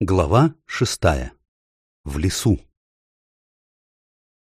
Глава шестая. В лесу.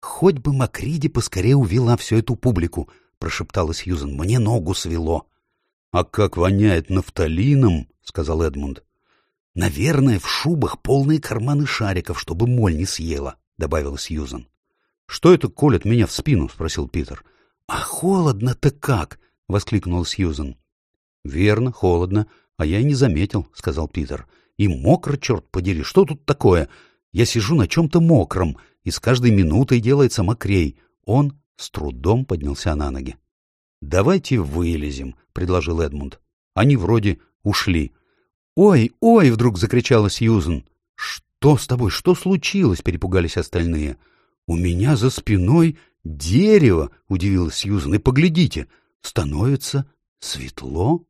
«Хоть бы Макриди поскорее увела всю эту публику», — прошептала Сьюзен. «Мне ногу свело». «А как воняет нафталином», — сказал Эдмунд. «Наверное, в шубах полные карманы шариков, чтобы моль не съела», — добавила Сьюзен. «Что это колет меня в спину?» — спросил Питер. «А холодно-то как!» — воскликнул Сьюзен. «Верно, холодно, а я и не заметил», — сказал Питер. «Питер». И мокро, черт подери, что тут такое? Я сижу на чем-то мокром, и с каждой минутой делается мокрей. Он с трудом поднялся на ноги. — Давайте вылезем, — предложил Эдмунд. Они вроде ушли. «Ой, ой!» — вдруг закричала Сьюзен. «Что с тобой? Что случилось?» — перепугались остальные. «У меня за спиной дерево!» — удивилась Сьюзен. «И поглядите, становится светло?»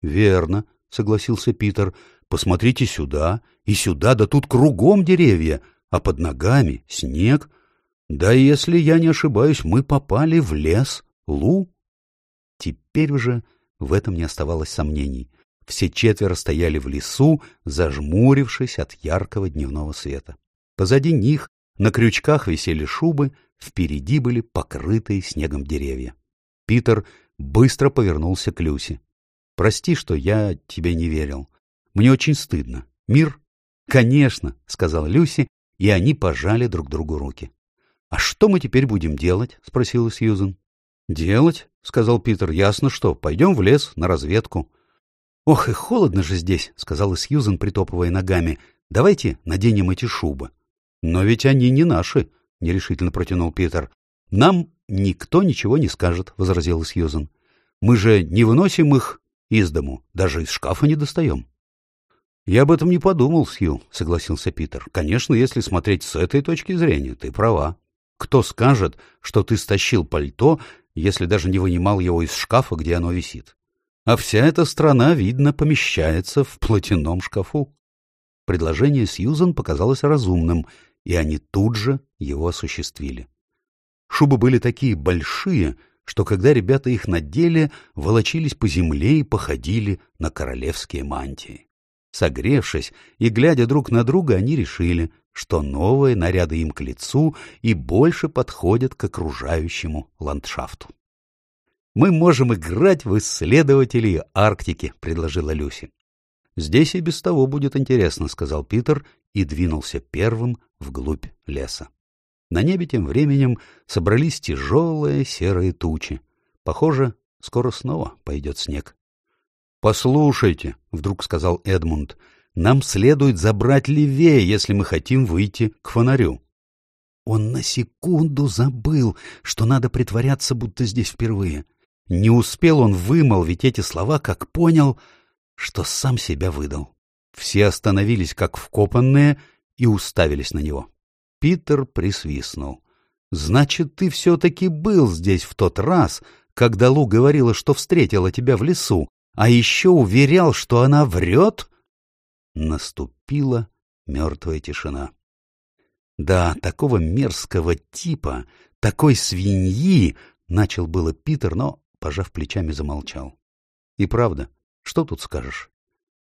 «Верно», — согласился Питер. Посмотрите сюда и сюда, да тут кругом деревья, а под ногами снег. Да если я не ошибаюсь, мы попали в лес Лу. Теперь уже в этом не оставалось сомнений. Все четверо стояли в лесу, зажмурившись от яркого дневного света. Позади них на крючках висели шубы, впереди были покрытые снегом деревья. Питер быстро повернулся к Люси. — Прости, что я тебе не верил. Мне очень стыдно. Мир? Конечно, сказала Люси, и они пожали друг другу руки. А что мы теперь будем делать? спросила Сьюзен. Делать? сказал Питер. Ясно что. Пойдем в лес на разведку. Ох, и холодно же здесь, сказала Сьюзен, притопывая ногами. Давайте наденем эти шубы. Но ведь они не наши, нерешительно протянул Питер. Нам никто ничего не скажет, возразила Сьюзен. Мы же не выносим их из дому, даже из шкафа не достаем. «Я об этом не подумал, Сью», — согласился Питер. «Конечно, если смотреть с этой точки зрения, ты права. Кто скажет, что ты стащил пальто, если даже не вынимал его из шкафа, где оно висит? А вся эта страна, видно, помещается в платяном шкафу». Предложение Сьюзан показалось разумным, и они тут же его осуществили. Шубы были такие большие, что когда ребята их надели, волочились по земле и походили на королевские мантии. Согревшись и глядя друг на друга, они решили, что новые наряды им к лицу и больше подходят к окружающему ландшафту. «Мы можем играть в исследователей Арктики», — предложила Люси. «Здесь и без того будет интересно», — сказал Питер и двинулся первым вглубь леса. На небе тем временем собрались тяжелые серые тучи. Похоже, скоро снова пойдет снег. «Послушайте», — вдруг сказал Эдмунд, — «нам следует забрать левее, если мы хотим выйти к фонарю». Он на секунду забыл, что надо притворяться, будто здесь впервые. Не успел он вымолвить эти слова, как понял, что сам себя выдал. Все остановились, как вкопанные, и уставились на него. Питер присвистнул. «Значит, ты все-таки был здесь в тот раз, когда Лу говорила, что встретила тебя в лесу, а еще уверял, что она врет? Наступила мертвая тишина. Да, такого мерзкого типа, такой свиньи, начал было Питер, но, пожав плечами, замолчал. И правда, что тут скажешь?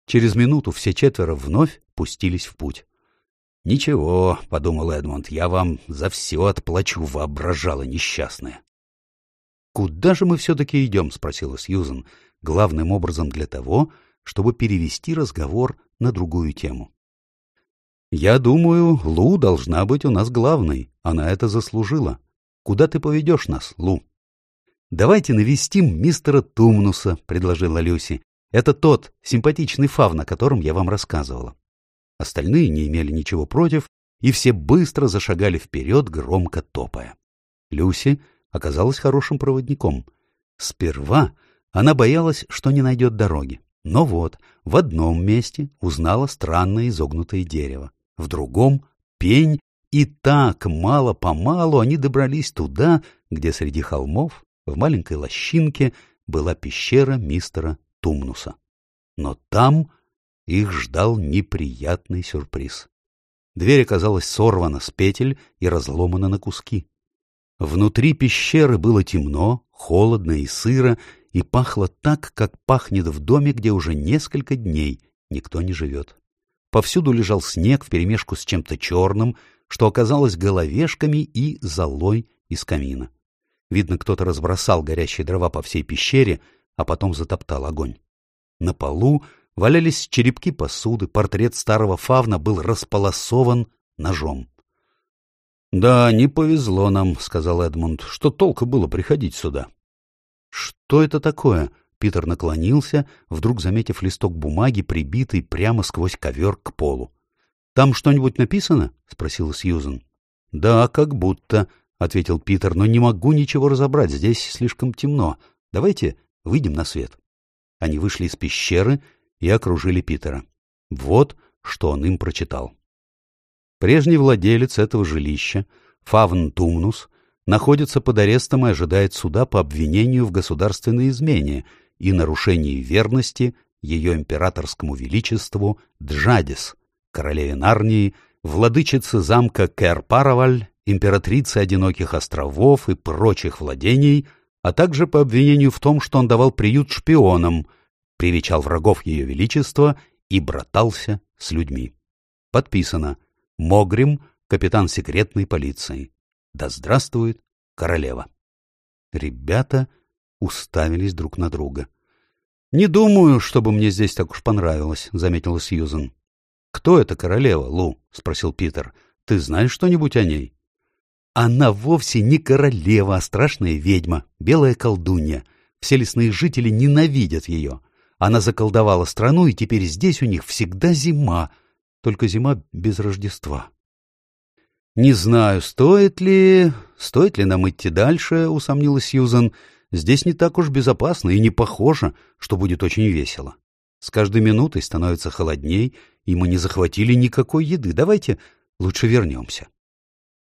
Через минуту все четверо вновь пустились в путь. «Ничего», — подумал Эдмонд, — «я вам за все отплачу, воображала несчастная». «Куда же мы все-таки идем?» — спросила Сьюзен главным образом для того, чтобы перевести разговор на другую тему. «Я думаю, Лу должна быть у нас главной. Она это заслужила. Куда ты поведешь нас, Лу?» «Давайте навестим мистера Тумнуса», — предложила Люси. «Это тот симпатичный фавн, о котором я вам рассказывала». Остальные не имели ничего против, и все быстро зашагали вперед, громко топая. Люси оказалась хорошим проводником. Сперва она боялась, что не найдет дороги. Но вот, в одном месте узнала странное изогнутое дерево, в другом — пень, и так мало-помалу они добрались туда, где среди холмов, в маленькой лощинке, была пещера мистера Тумнуса. Но там их ждал неприятный сюрприз. Дверь оказалась сорвана с петель и разломана на куски. Внутри пещеры было темно, холодно и сыро, и пахло так, как пахнет в доме, где уже несколько дней никто не живет. Повсюду лежал снег вперемешку с чем-то черным, что оказалось головешками и золой из камина. Видно, кто-то разбросал горящие дрова по всей пещере, а потом затоптал огонь. На полу валялись черепки посуды, портрет старого фавна был располосован ножом. — Да, не повезло нам, — сказал Эдмунд, — что толку было приходить сюда. — Что это такое? — Питер наклонился, вдруг заметив листок бумаги, прибитый прямо сквозь ковер к полу. — Там что-нибудь написано? — спросила Сьюзен. — Да, как будто, — ответил Питер, — но не могу ничего разобрать, здесь слишком темно. Давайте выйдем на свет. Они вышли из пещеры и окружили Питера. Вот что он им прочитал. Прежний владелец этого жилища, Фавн Тумнус, находится под арестом и ожидает суда по обвинению в государственной измене и нарушении верности ее императорскому величеству Джадис, королеве Нарнии, владычице замка Кэр-Параваль, императрице одиноких островов и прочих владений, а также по обвинению в том, что он давал приют шпионам, привечал врагов ее величества и братался с людьми. Подписано Могрим, капитан секретной полиции. Да здравствует королева. Ребята уставились друг на друга. — Не думаю, чтобы мне здесь так уж понравилось, — заметила Сьюзен. — Кто эта королева, Лу? — спросил Питер. — Ты знаешь что-нибудь о ней? — Она вовсе не королева, а страшная ведьма, белая колдунья. Все лесные жители ненавидят ее. Она заколдовала страну, и теперь здесь у них всегда зима, только зима без Рождества. «Не знаю, стоит ли... стоит ли нам идти дальше», — усомнилась Сьюзан. «Здесь не так уж безопасно и не похоже, что будет очень весело. С каждой минутой становится холодней, и мы не захватили никакой еды. Давайте лучше вернемся».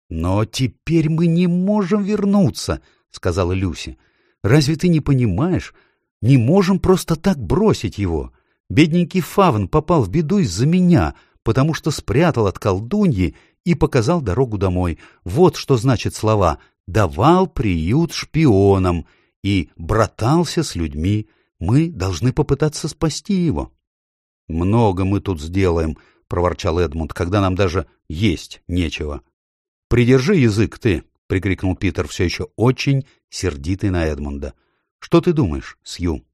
«Но теперь мы не можем вернуться», — сказала Люси. «Разве ты не понимаешь? Не можем просто так бросить его. Бедненький Фавн попал в беду из-за меня, потому что спрятал от колдуньи и показал дорогу домой. Вот что значит слова «давал приют шпионам» и «братался с людьми». Мы должны попытаться спасти его. — Много мы тут сделаем, — проворчал Эдмунд, — когда нам даже есть нечего. — Придержи язык ты, — прикрикнул Питер, все еще очень сердитый на Эдмунда. — Что ты думаешь, Сью?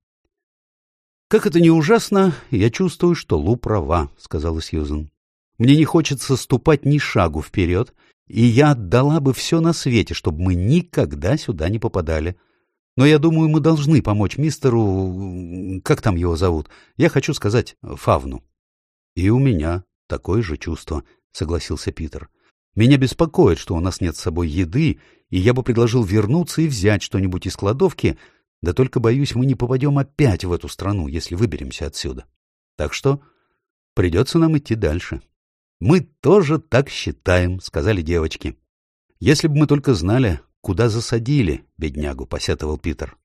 «Как это не ужасно, я чувствую, что Лу права», — сказала Сьюзен. «Мне не хочется ступать ни шагу вперед, и я отдала бы все на свете, чтобы мы никогда сюда не попадали. Но я думаю, мы должны помочь мистеру... Как там его зовут? Я хочу сказать Фавну». «И у меня такое же чувство», — согласился Питер. «Меня беспокоит, что у нас нет с собой еды, и я бы предложил вернуться и взять что-нибудь из кладовки, да только, боюсь, мы не попадем опять в эту страну, если выберемся отсюда. Так что придется нам идти дальше. — Мы тоже так считаем, — сказали девочки. — Если бы мы только знали, куда засадили беднягу, — посетовал Питер.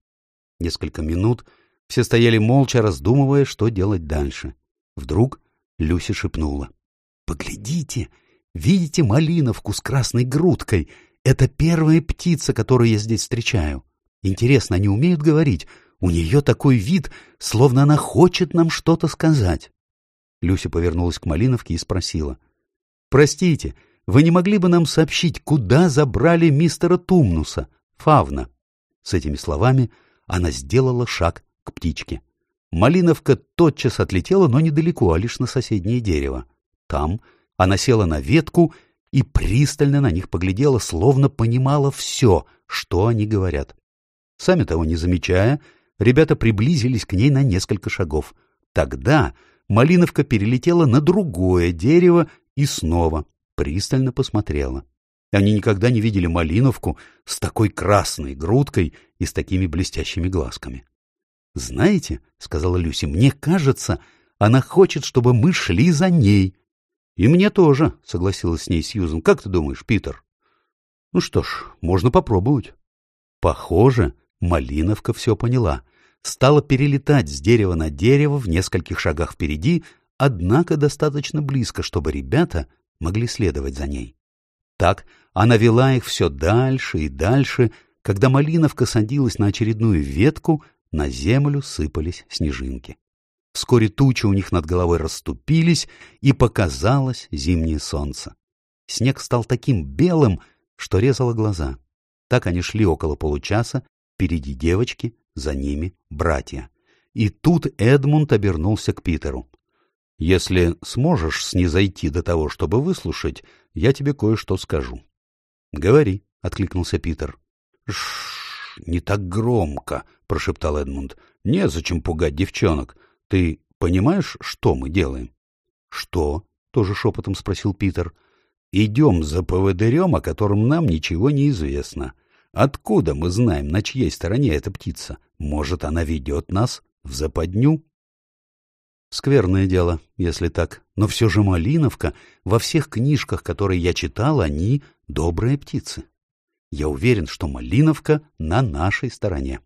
Несколько минут все стояли молча, раздумывая, что делать дальше. Вдруг Люси шепнула. — Поглядите, видите малиновку с красной грудкой? Это первая птица, которую я здесь встречаю. — Интересно, они умеют говорить? У нее такой вид, словно она хочет нам что-то сказать. Люся повернулась к Малиновке и спросила. — Простите, вы не могли бы нам сообщить, куда забрали мистера Тумнуса, Фавна? С этими словами она сделала шаг к птичке. Малиновка тотчас отлетела, но недалеко, а лишь на соседнее дерево. Там она села на ветку и пристально на них поглядела, словно понимала все, что они говорят. Сами того не замечая, ребята приблизились к ней на несколько шагов. Тогда Малиновка перелетела на другое дерево и снова пристально посмотрела. Они никогда не видели Малиновку с такой красной грудкой и с такими блестящими глазками. — Знаете, — сказала Люси, — мне кажется, она хочет, чтобы мы шли за ней. — И мне тоже, — согласилась с ней Сьюзен. — Как ты думаешь, Питер? — Ну что ж, можно попробовать. Похоже, Малиновка все поняла. Стала перелетать с дерева на дерево в нескольких шагах впереди, однако достаточно близко, чтобы ребята могли следовать за ней. Так она вела их все дальше и дальше. Когда Малиновка садилась на очередную ветку, на землю сыпались снежинки. Вскоре тучи у них над головой расступились, и показалось зимнее солнце. Снег стал таким белым, что резало глаза. Так они шли около получаса, впереди девочки, за ними братья. И тут Эдмунд обернулся к Питеру. — Если сможешь снизойти до того, чтобы выслушать, я тебе кое-что скажу. — Говори, — откликнулся Питер. — Шш, не так громко, — прошептал Эдмунд. — Незачем пугать девчонок. Ты понимаешь, что мы делаем? — Что? — тоже шепотом спросил Питер. — Идем за поводырем, о котором нам ничего не известно. Откуда мы знаем, на чьей стороне эта птица? Может, она ведет нас в западню? Скверное дело, если так. Но все же Малиновка, во всех книжках, которые я читал, они добрые птицы. Я уверен, что Малиновка на нашей стороне.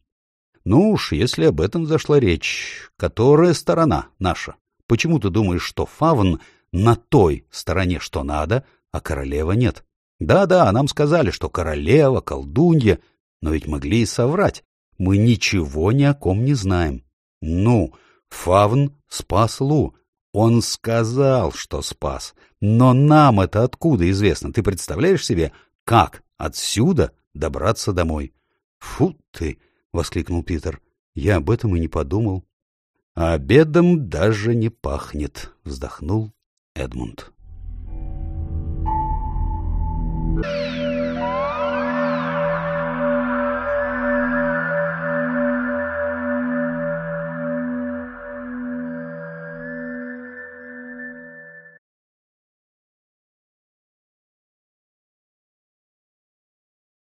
Ну уж, если об этом зашла речь, которая сторона наша? Почему ты думаешь, что Фавн на той стороне, что надо, а королева нет? Да-да, нам сказали, что королева, колдунья, но ведь могли и соврать. Мы ничего ни о ком не знаем. Ну, Фавн спас Лу. Он сказал, что спас. Но нам это откуда известно? Ты представляешь себе, как отсюда добраться домой? Фу ты! — воскликнул Питер. Я об этом и не подумал. — Обедом даже не пахнет, — вздохнул Эдмунд. Thank you.